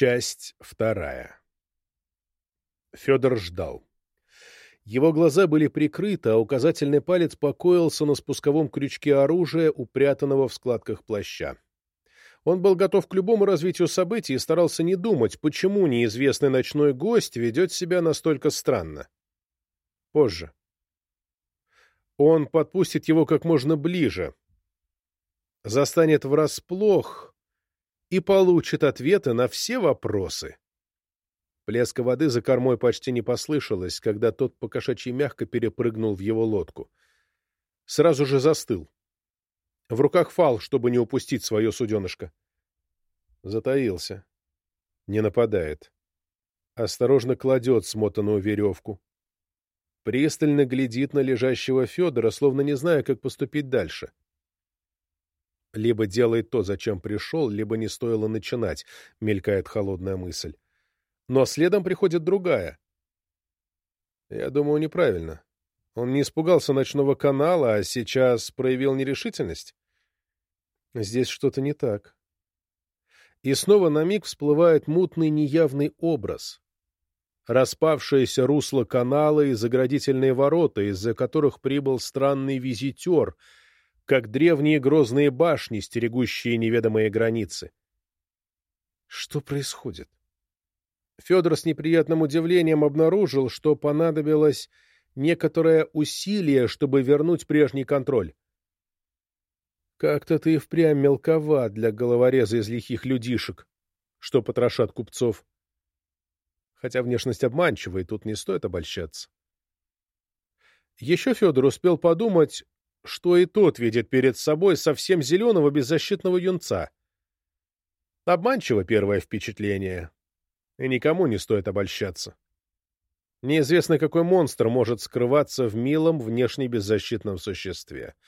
Часть вторая. Федор ждал. Его глаза были прикрыты, а указательный палец покоился на спусковом крючке оружия, упрятанного в складках плаща. Он был готов к любому развитию событий и старался не думать, почему неизвестный ночной гость ведет себя настолько странно. Позже. Он подпустит его как можно ближе, застанет врасплох и получит ответы на все вопросы. Плеска воды за кормой почти не послышалось, когда тот покошачьи мягко перепрыгнул в его лодку. Сразу же застыл. В руках фал, чтобы не упустить свое суденышко. Затаился. Не нападает. Осторожно кладет смотанную веревку. Пристально глядит на лежащего Федора, словно не зная, как поступить дальше. Либо делает то, зачем пришел, либо не стоило начинать, мелькает холодная мысль. Но следом приходит другая. Я думаю, неправильно. Он не испугался ночного канала, а сейчас проявил нерешительность. Здесь что-то не так. И снова на миг всплывает мутный неявный образ. Распавшееся русло канала и заградительные ворота, из-за которых прибыл странный визитер, как древние грозные башни, стерегущие неведомые границы. Что происходит? Федор с неприятным удивлением обнаружил, что понадобилось некоторое усилие, чтобы вернуть прежний контроль. Как-то ты впрямь мелковат для головореза из лихих людишек, что потрошат купцов. Хотя внешность обманчива, и тут не стоит обольщаться. Еще Федор успел подумать, что и тот видит перед собой совсем зеленого беззащитного юнца. Обманчиво первое впечатление, и никому не стоит обольщаться. Неизвестно, какой монстр может скрываться в милом, внешне беззащитном существе —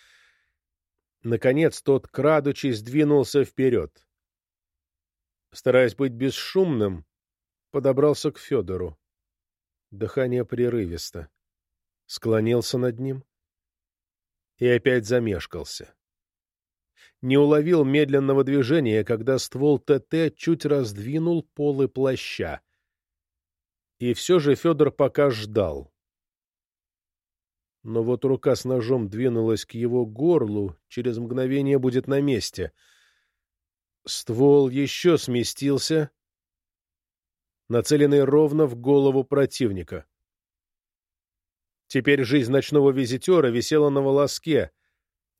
Наконец тот, крадучись, двинулся вперед. Стараясь быть бесшумным, подобрался к Федору. Дыхание прерывисто. Склонился над ним и опять замешкался. Не уловил медленного движения, когда ствол ТТ чуть раздвинул полы плаща. И все же Федор пока ждал. Но вот рука с ножом двинулась к его горлу, через мгновение будет на месте. Ствол еще сместился, нацеленный ровно в голову противника. Теперь жизнь ночного визитера висела на волоске.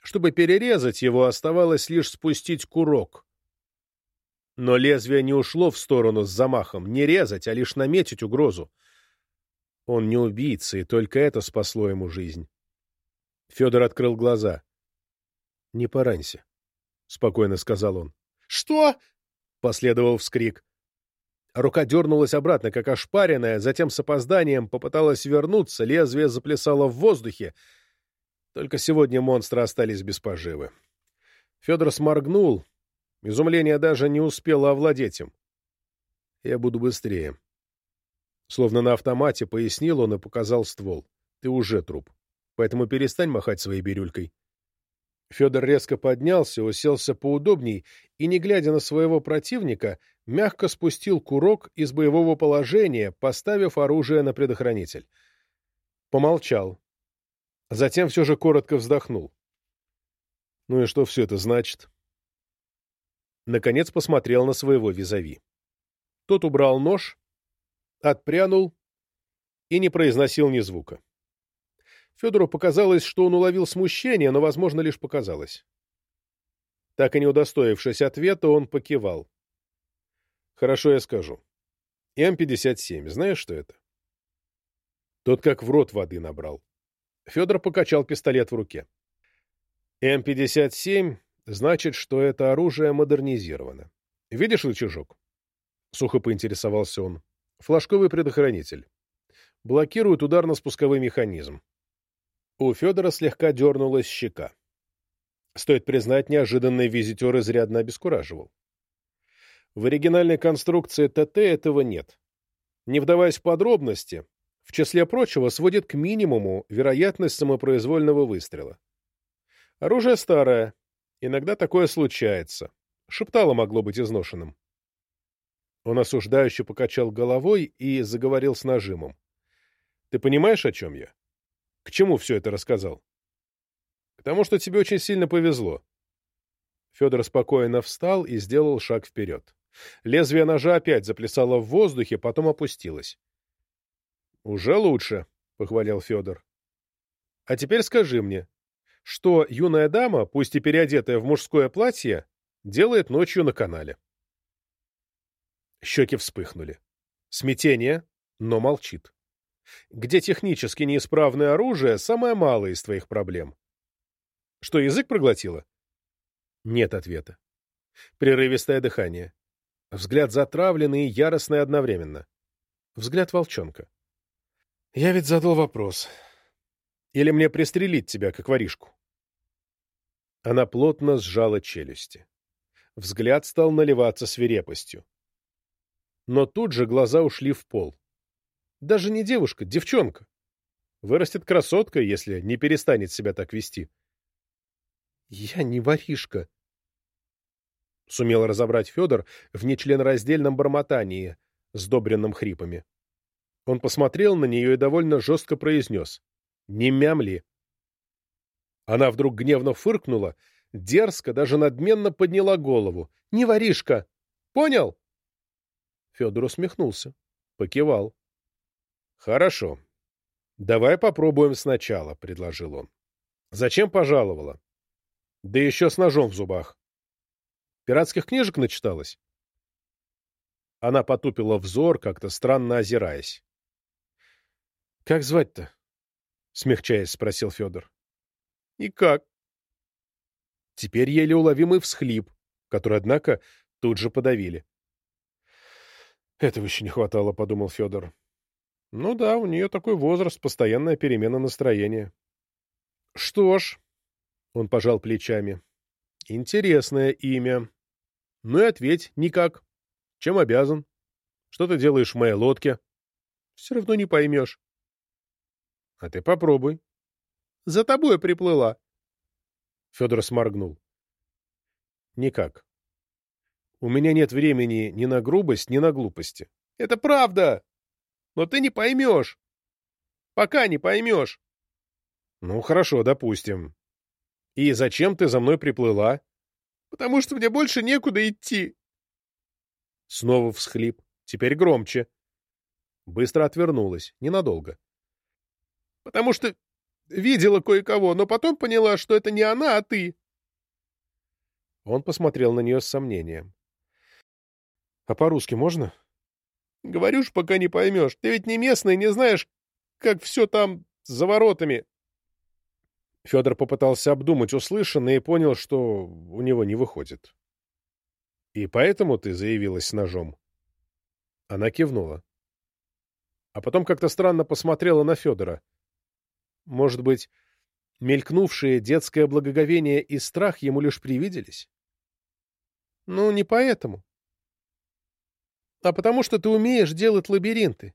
Чтобы перерезать его, оставалось лишь спустить курок. Но лезвие не ушло в сторону с замахом. Не резать, а лишь наметить угрозу. Он не убийца, и только это спасло ему жизнь. Федор открыл глаза. — Не поранься, — спокойно сказал он. — Что? — последовал вскрик. Рука дернулась обратно, как ошпаренная, затем с опозданием попыталась вернуться, лезвие заплясало в воздухе. Только сегодня монстры остались без поживы. Федор сморгнул. Изумление даже не успело овладеть им. «Я буду быстрее», Словно на автомате пояснил он и показал ствол. Ты уже труп. Поэтому перестань махать своей бирюлькой. Федор резко поднялся, уселся поудобней и, не глядя на своего противника, мягко спустил курок из боевого положения, поставив оружие на предохранитель. Помолчал. Затем все же коротко вздохнул. Ну и что все это значит? Наконец посмотрел на своего визави. Тот убрал нож отпрянул и не произносил ни звука. Федору показалось, что он уловил смущение, но, возможно, лишь показалось. Так и не удостоившись ответа, он покивал. «Хорошо, я скажу. М-57, знаешь, что это?» Тот как в рот воды набрал. Федор покачал пистолет в руке. М-57 значит, что это оружие модернизировано. Видишь рычажок? Сухо поинтересовался он. Флажковый предохранитель. Блокирует ударно-спусковой механизм. У Федора слегка дернулась щека. Стоит признать, неожиданный визитер изрядно обескураживал. В оригинальной конструкции ТТ этого нет. Не вдаваясь в подробности, в числе прочего сводит к минимуму вероятность самопроизвольного выстрела. Оружие старое, иногда такое случается. Шептало могло быть изношенным. Он осуждающе покачал головой и заговорил с нажимом. «Ты понимаешь, о чем я? К чему все это рассказал?» «К тому, что тебе очень сильно повезло». Федор спокойно встал и сделал шаг вперед. Лезвие ножа опять заплясало в воздухе, потом опустилось. «Уже лучше», — похвалил Федор. «А теперь скажи мне, что юная дама, пусть и переодетая в мужское платье, делает ночью на канале?» Щеки вспыхнули. Смятение, но молчит. Где технически неисправное оружие, самое малое из твоих проблем. Что, язык проглотила? Нет ответа. Прерывистое дыхание. Взгляд затравленный и яростный одновременно. Взгляд волчонка. Я ведь задал вопрос. Или мне пристрелить тебя, как воришку? Она плотно сжала челюсти. Взгляд стал наливаться свирепостью. Но тут же глаза ушли в пол. Даже не девушка, девчонка. Вырастет красотка, если не перестанет себя так вести. Я не воришка. Сумел разобрать Федор в нечленораздельном бормотании, сдобренном хрипами. Он посмотрел на нее и довольно жестко произнес. «Не мямли!» Она вдруг гневно фыркнула, дерзко, даже надменно подняла голову. «Не воришка! Понял?» Федор усмехнулся, покивал. «Хорошо. Давай попробуем сначала», — предложил он. «Зачем пожаловала? Да еще с ножом в зубах. Пиратских книжек начиталась?» Она потупила взор, как-то странно озираясь. «Как звать-то?» — смягчаясь, спросил Федор. «И как?» Теперь еле уловимый всхлип, который, однако, тут же подавили. «Этого еще не хватало», — подумал Федор. Ну да, у нее такой возраст, постоянная перемена настроения. Что ж, он пожал плечами. Интересное имя. Ну и ответь, никак. Чем обязан? Что ты делаешь в моей лодке? Все равно не поймешь. А ты попробуй. За тобой приплыла. Федор сморгнул. Никак. У меня нет времени ни на грубость, ни на глупости. Это правда! но ты не поймешь. Пока не поймешь. Ну, хорошо, допустим. И зачем ты за мной приплыла? Потому что мне больше некуда идти. Снова всхлип, теперь громче. Быстро отвернулась, ненадолго. Потому что видела кое-кого, но потом поняла, что это не она, а ты. Он посмотрел на нее с сомнением. — А по-русски можно? — Говорю ж, пока не поймешь. Ты ведь не местный, не знаешь, как все там за воротами. Федор попытался обдумать услышанное и понял, что у него не выходит. «И поэтому ты заявилась с ножом?» Она кивнула. А потом как-то странно посмотрела на Федора. Может быть, мелькнувшие детское благоговение и страх ему лишь привиделись? «Ну, не поэтому», а потому что ты умеешь делать лабиринты.